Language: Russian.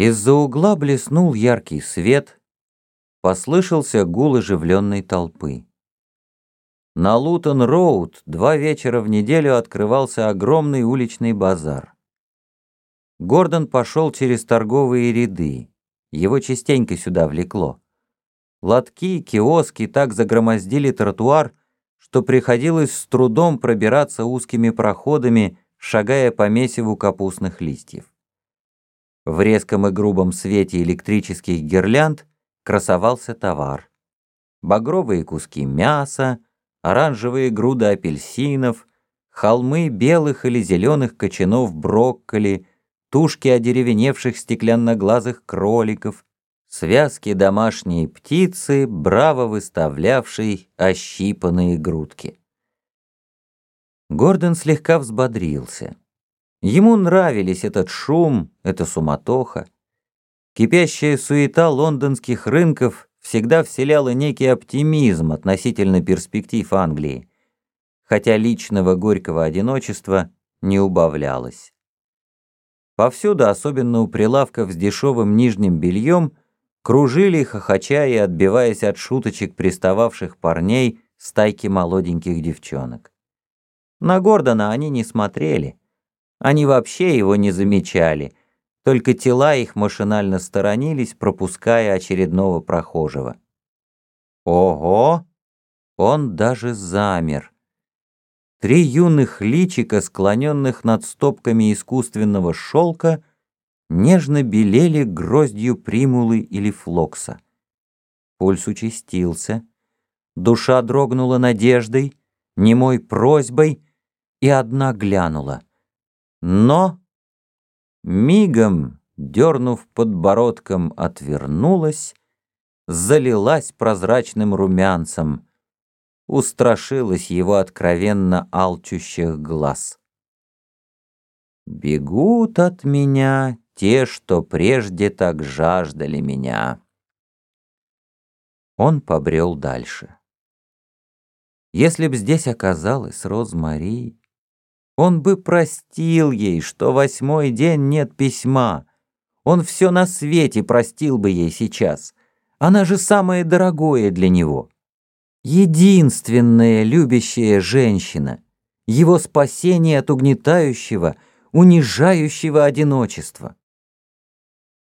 Из-за угла блеснул яркий свет, послышался гул оживленной толпы. На Лутон-Роуд два вечера в неделю открывался огромный уличный базар. Гордон пошел через торговые ряды. Его частенько сюда влекло. Лотки, киоски так загромоздили тротуар, что приходилось с трудом пробираться узкими проходами, шагая по месиву капустных листьев. В резком и грубом свете электрических гирлянд красовался товар. Багровые куски мяса, оранжевые груды апельсинов, холмы белых или зеленых кочанов брокколи, тушки одеревеневших стеклянноглазых кроликов, связки домашней птицы, браво выставлявшей ощипанные грудки. Гордон слегка взбодрился. Ему нравились этот шум, эта суматоха. Кипящая суета лондонских рынков всегда вселяла некий оптимизм относительно перспектив Англии, хотя личного горького одиночества не убавлялось. Повсюду, особенно у прилавков с дешевым нижним бельем, кружили, хохоча и отбиваясь от шуточек пристававших парней стайки молоденьких девчонок. На Гордона они не смотрели. Они вообще его не замечали, только тела их машинально сторонились, пропуская очередного прохожего. Ого! Он даже замер. Три юных личика, склоненных над стопками искусственного шелка, нежно белели гроздью примулы или флокса. Пульс участился, душа дрогнула надеждой, немой просьбой, и одна глянула. Но, мигом, дернув подбородком, отвернулась, залилась прозрачным румянцем — устрашилась его откровенно алчущих глаз. «Бегут от меня те, что прежде так жаждали меня». Он побрел дальше. Если б здесь оказалась Розмари, он бы простил ей, что восьмой день нет письма. Он все на свете простил бы ей сейчас. Она же самое дорогое для него единственная любящая женщина, его спасение от угнетающего, унижающего одиночества.